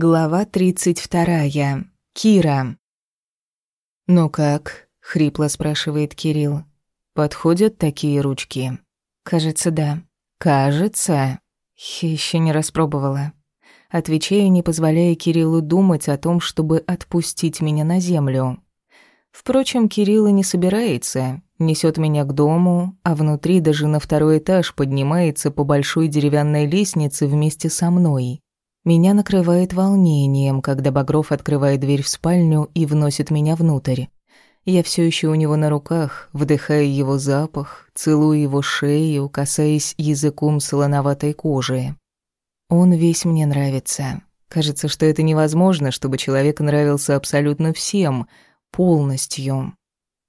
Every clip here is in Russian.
Глава 32. Кира. «Ну как?» — хрипло спрашивает Кирилл. «Подходят такие ручки?» «Кажется, да». «Кажется?» Еще не распробовала». Отвечаю, не позволяя Кириллу думать о том, чтобы отпустить меня на землю. Впрочем, Кирилл и не собирается. Несет меня к дому, а внутри даже на второй этаж поднимается по большой деревянной лестнице вместе со мной. Меня накрывает волнением, когда Багров открывает дверь в спальню и вносит меня внутрь. Я все еще у него на руках, вдыхая его запах, целую его шею, касаясь языком солоноватой кожи. Он весь мне нравится. Кажется, что это невозможно, чтобы человек нравился абсолютно всем, полностью.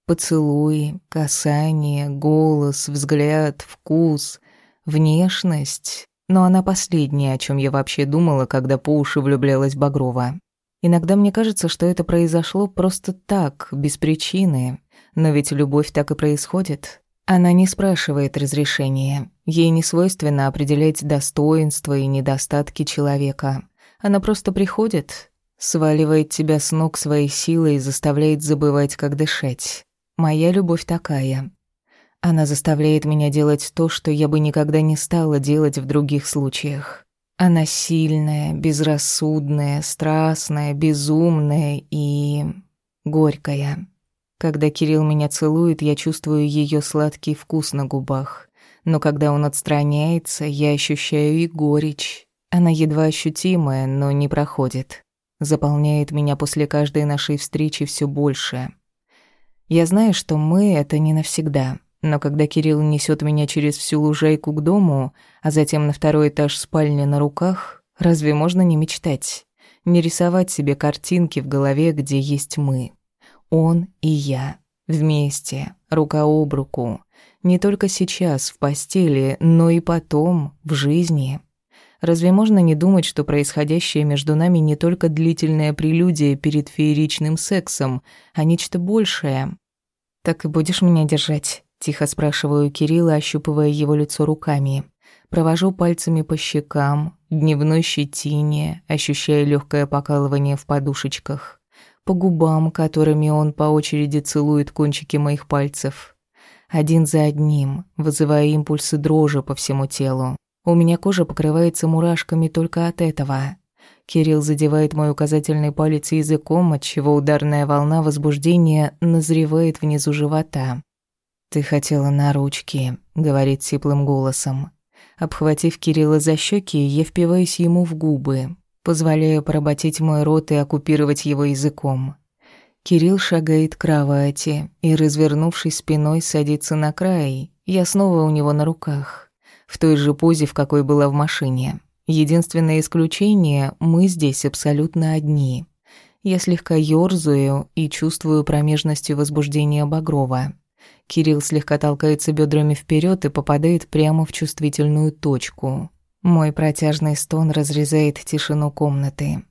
Поцелуи, касание, голос, взгляд, вкус, внешность но она последняя, о чем я вообще думала, когда по уши влюблялась Багрова. Иногда мне кажется, что это произошло просто так, без причины. Но ведь любовь так и происходит. Она не спрашивает разрешения. Ей не свойственно определять достоинства и недостатки человека. Она просто приходит, сваливает тебя с ног своей силой и заставляет забывать, как дышать. Моя любовь такая. Она заставляет меня делать то, что я бы никогда не стала делать в других случаях. Она сильная, безрассудная, страстная, безумная и... горькая. Когда Кирилл меня целует, я чувствую ее сладкий вкус на губах. Но когда он отстраняется, я ощущаю и горечь. Она едва ощутимая, но не проходит. Заполняет меня после каждой нашей встречи все больше. Я знаю, что мы — это не навсегда. Но когда Кирилл несет меня через всю лужайку к дому, а затем на второй этаж спальни на руках, разве можно не мечтать? Не рисовать себе картинки в голове, где есть мы. Он и я. Вместе, рука об руку. Не только сейчас, в постели, но и потом, в жизни. Разве можно не думать, что происходящее между нами не только длительное прелюдия перед фееричным сексом, а нечто большее? Так и будешь меня держать. Тихо спрашиваю Кирилла, ощупывая его лицо руками. Провожу пальцами по щекам, дневной щетине, ощущая легкое покалывание в подушечках. По губам, которыми он по очереди целует кончики моих пальцев. Один за одним, вызывая импульсы дрожи по всему телу. У меня кожа покрывается мурашками только от этого. Кирилл задевает мой указательный палец языком, отчего ударная волна возбуждения назревает внизу живота. «Ты хотела на ручки», — говорит теплым голосом. Обхватив Кирилла за щеки, я впиваюсь ему в губы, позволяю поработить мой рот и оккупировать его языком. Кирилл шагает к кровати и, развернувшись спиной, садится на край. Я снова у него на руках, в той же позе, в какой была в машине. Единственное исключение — мы здесь абсолютно одни. Я слегка ёрзаю и чувствую промежностью возбуждения Багрова. Кирилл слегка толкается бедрами вперед и попадает прямо в чувствительную точку. Мой протяжный стон разрезает тишину комнаты.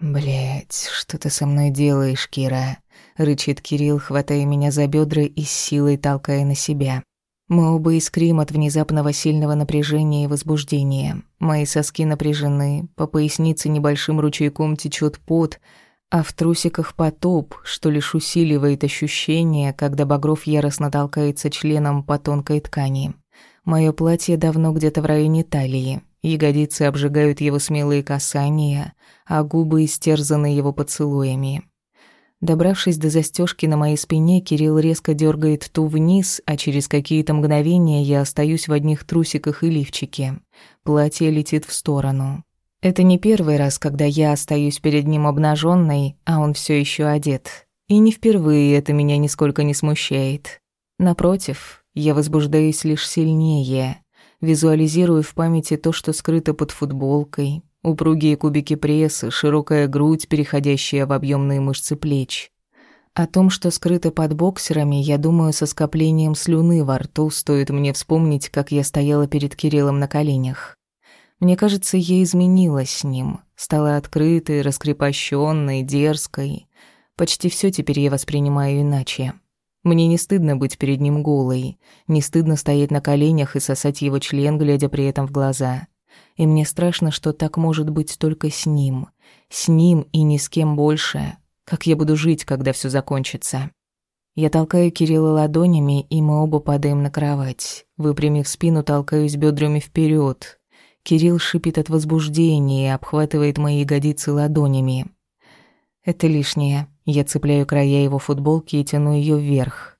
Блять, что ты со мной делаешь, Кира?» — рычит Кирилл, хватая меня за бедра и с силой толкая на себя. Мы оба искрим от внезапного сильного напряжения и возбуждения. Мои соски напряжены, по пояснице небольшим ручейком течет пот — а в трусиках потоп, что лишь усиливает ощущение, когда Багров яростно толкается членом по тонкой ткани. Мое платье давно где-то в районе талии. Ягодицы обжигают его смелые касания, а губы истерзаны его поцелуями. Добравшись до застежки на моей спине, Кирилл резко дергает ту вниз, а через какие-то мгновения я остаюсь в одних трусиках и лифчике. Платье летит в сторону. Это не первый раз, когда я остаюсь перед ним обнаженной, а он все еще одет. И не впервые это меня нисколько не смущает. Напротив, я возбуждаюсь лишь сильнее, визуализируя в памяти то, что скрыто под футболкой, упругие кубики пресса, широкая грудь, переходящая в объемные мышцы плеч. О том, что скрыто под боксерами, я думаю со скоплением слюны во рту, стоит мне вспомнить, как я стояла перед Кириллом на коленях. Мне кажется, я изменилась с ним, стала открытой, раскрепощенной, дерзкой. Почти все теперь я воспринимаю иначе. Мне не стыдно быть перед ним голой, не стыдно стоять на коленях и сосать его член, глядя при этом в глаза. И мне страшно, что так может быть только с ним. С ним и ни с кем больше. Как я буду жить, когда все закончится? Я толкаю Кирилла ладонями, и мы оба падаем на кровать. Выпрямив спину, толкаюсь бедрами вперед. Кирилл шипит от возбуждения и обхватывает мои ягодицы ладонями. Это лишнее. Я цепляю края его футболки и тяну ее вверх.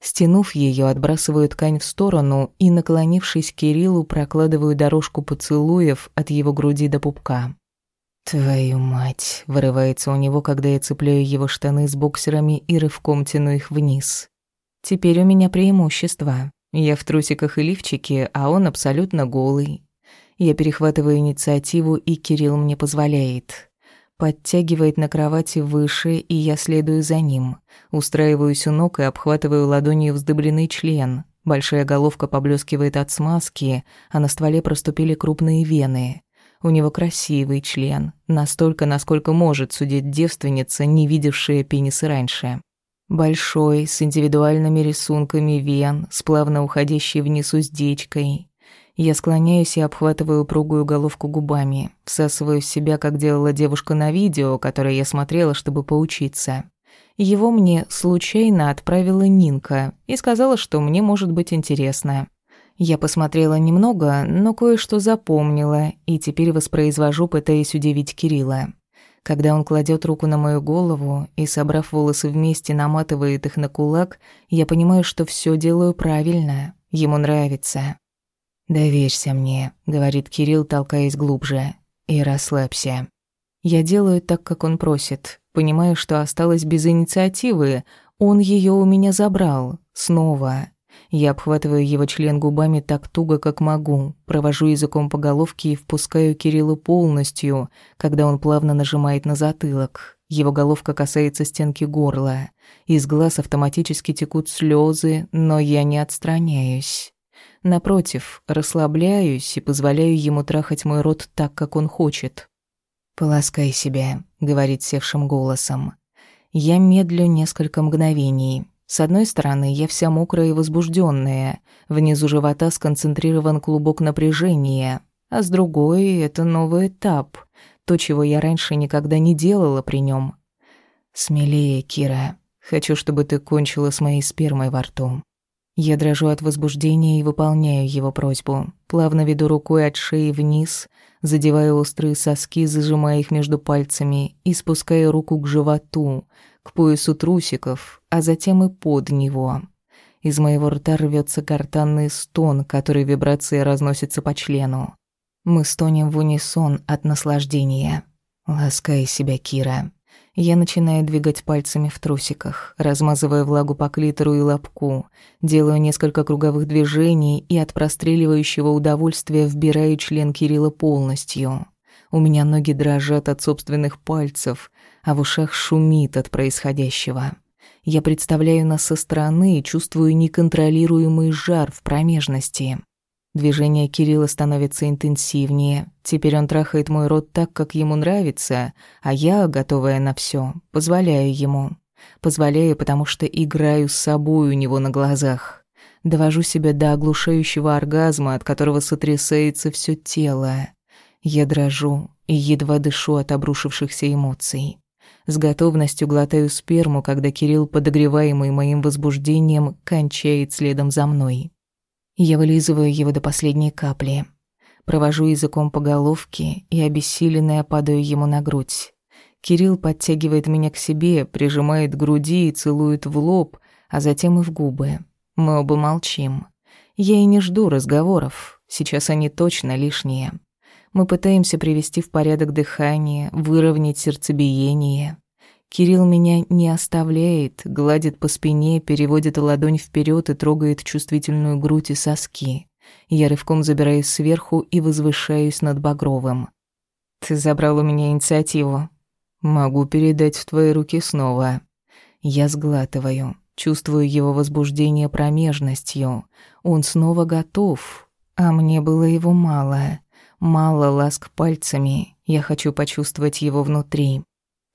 Стянув ее, отбрасываю ткань в сторону и, наклонившись к Кириллу, прокладываю дорожку поцелуев от его груди до пупка. «Твою мать!» — вырывается у него, когда я цепляю его штаны с боксерами и рывком тяну их вниз. «Теперь у меня преимущество. Я в трусиках и лифчике, а он абсолютно голый. Я перехватываю инициативу, и Кирилл мне позволяет. Подтягивает на кровати выше, и я следую за ним. Устраиваюсь у ног и обхватываю ладонью вздыбленный член. Большая головка поблескивает от смазки, а на стволе проступили крупные вены. У него красивый член, настолько, насколько может судить девственница, не видевшая пенисы раньше. Большой, с индивидуальными рисунками вен, с плавно уходящей вниз уздечкой. Я склоняюсь и обхватываю упругую головку губами, всасываю в себя, как делала девушка на видео, которое я смотрела, чтобы поучиться. Его мне случайно отправила Нинка и сказала, что мне может быть интересно. Я посмотрела немного, но кое-что запомнила, и теперь воспроизвожу, пытаясь удивить Кирилла. Когда он кладет руку на мою голову и, собрав волосы вместе, наматывает их на кулак, я понимаю, что все делаю правильно. Ему нравится. «Доверься мне», — говорит Кирилл, толкаясь глубже, — «и расслабься». Я делаю так, как он просит, понимаю, что осталось без инициативы, он ее у меня забрал, снова. Я обхватываю его член губами так туго, как могу, провожу языком по головке и впускаю Кирилла полностью, когда он плавно нажимает на затылок. Его головка касается стенки горла. Из глаз автоматически текут слезы, но я не отстраняюсь. Напротив, расслабляюсь и позволяю ему трахать мой рот так, как он хочет. «Полоскай себя», — говорит севшим голосом. Я медлю несколько мгновений. С одной стороны, я вся мокрая и возбужденная, внизу живота сконцентрирован клубок напряжения, а с другой — это новый этап, то, чего я раньше никогда не делала при нем. «Смелее, Кира. Хочу, чтобы ты кончила с моей спермой во рту». Я дрожу от возбуждения и выполняю его просьбу. Плавно веду рукой от шеи вниз, задевая острые соски, зажимая их между пальцами, и спуская руку к животу, к поясу трусиков, а затем и под него. Из моего рта рвется гортанный стон, который вибрации разносится по члену. Мы стонем в унисон от наслаждения. Ласкай себя, Кира. Я начинаю двигать пальцами в трусиках, размазывая влагу по клитору и лобку, делаю несколько круговых движений и от простреливающего удовольствия вбираю член Кирилла полностью. У меня ноги дрожат от собственных пальцев, а в ушах шумит от происходящего. Я представляю нас со стороны и чувствую неконтролируемый жар в промежности. Движение Кирилла становится интенсивнее. Теперь он трахает мой рот так, как ему нравится, а я, готовая на все, позволяю ему. Позволяю, потому что играю с собой у него на глазах. Довожу себя до оглушающего оргазма, от которого сотрясается все тело. Я дрожу и едва дышу от обрушившихся эмоций. С готовностью глотаю сперму, когда Кирилл, подогреваемый моим возбуждением, кончает следом за мной. Я вылизываю его до последней капли. Провожу языком по головке и, обессиленная, падаю ему на грудь. Кирилл подтягивает меня к себе, прижимает к груди и целует в лоб, а затем и в губы. Мы оба молчим. Я и не жду разговоров. Сейчас они точно лишние. Мы пытаемся привести в порядок дыхание, выровнять сердцебиение. Кирилл меня не оставляет, гладит по спине, переводит ладонь вперед и трогает чувствительную грудь и соски. Я рывком забираюсь сверху и возвышаюсь над Багровым. «Ты забрал у меня инициативу. Могу передать в твои руки снова». Я сглатываю, чувствую его возбуждение промежностью. Он снова готов, а мне было его мало. Мало ласк пальцами, я хочу почувствовать его внутри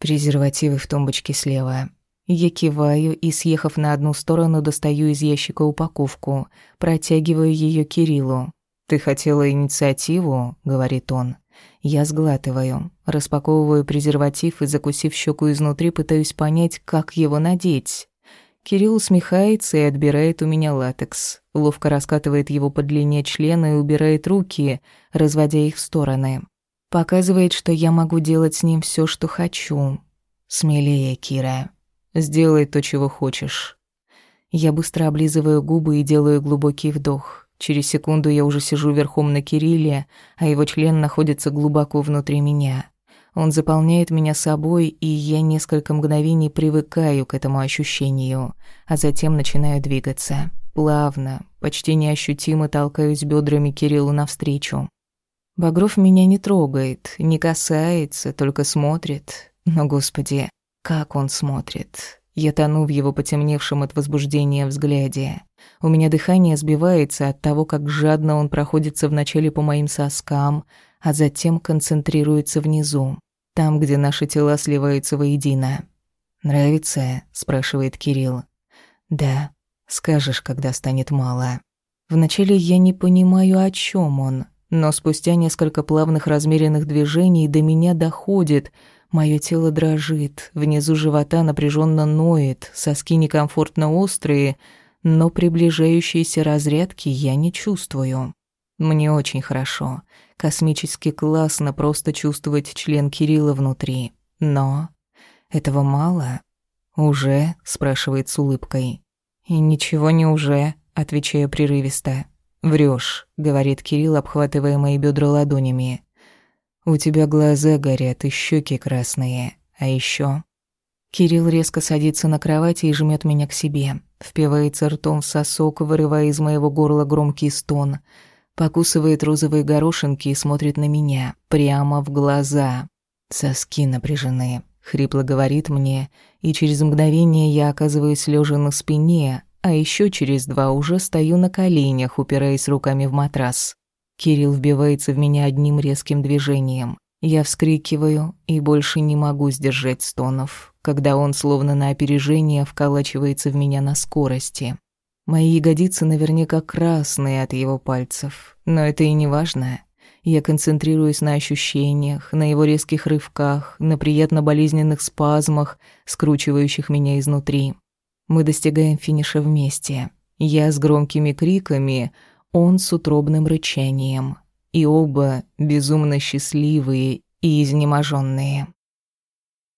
презервативы в тумбочке слева. Я киваю и, съехав на одну сторону, достаю из ящика упаковку, протягиваю ее Кириллу. «Ты хотела инициативу?» — говорит он. Я сглатываю, распаковываю презерватив и, закусив щеку изнутри, пытаюсь понять, как его надеть. Кирилл усмехается и отбирает у меня латекс. Ловко раскатывает его по длине члена и убирает руки, разводя их в стороны. Показывает, что я могу делать с ним все, что хочу. Смелее, Кира. Сделай то, чего хочешь. Я быстро облизываю губы и делаю глубокий вдох. Через секунду я уже сижу верхом на Кирилле, а его член находится глубоко внутри меня. Он заполняет меня собой, и я несколько мгновений привыкаю к этому ощущению, а затем начинаю двигаться. Плавно, почти неощутимо толкаюсь бедрами Кириллу навстречу. Багров меня не трогает, не касается, только смотрит. Но, господи, как он смотрит. Я тону в его потемневшем от возбуждения взгляде. У меня дыхание сбивается от того, как жадно он проходится вначале по моим соскам, а затем концентрируется внизу, там, где наши тела сливаются воедино. «Нравится?» – спрашивает Кирилл. «Да. Скажешь, когда станет мало». Вначале я не понимаю, о чем он, но спустя несколько плавных размеренных движений до меня доходит. Мое тело дрожит, внизу живота напряженно ноет, соски некомфортно острые, но приближающиеся разрядки я не чувствую. Мне очень хорошо. Космически классно просто чувствовать член Кирилла внутри. Но этого мало. «Уже?» — спрашивает с улыбкой. «И ничего не уже», — отвечаю прерывисто. Врешь, — говорит Кирилл, обхватывая мои бедра ладонями. «У тебя глаза горят и щеки красные. А еще. Кирилл резко садится на кровати и жмет меня к себе. Впивается ртом в сосок, вырывая из моего горла громкий стон. Покусывает розовые горошинки и смотрит на меня. Прямо в глаза. Соски напряжены. Хрипло говорит мне, и через мгновение я оказываюсь лежа на спине, а еще через два уже стою на коленях, упираясь руками в матрас. Кирилл вбивается в меня одним резким движением. Я вскрикиваю и больше не могу сдержать стонов, когда он словно на опережение вколачивается в меня на скорости. Мои ягодицы наверняка красные от его пальцев, но это и не важно. Я концентрируюсь на ощущениях, на его резких рывках, на приятно болезненных спазмах, скручивающих меня изнутри. Мы достигаем финиша вместе. Я с громкими криками, он с утробным рычанием. И оба безумно счастливые и изнеможенные.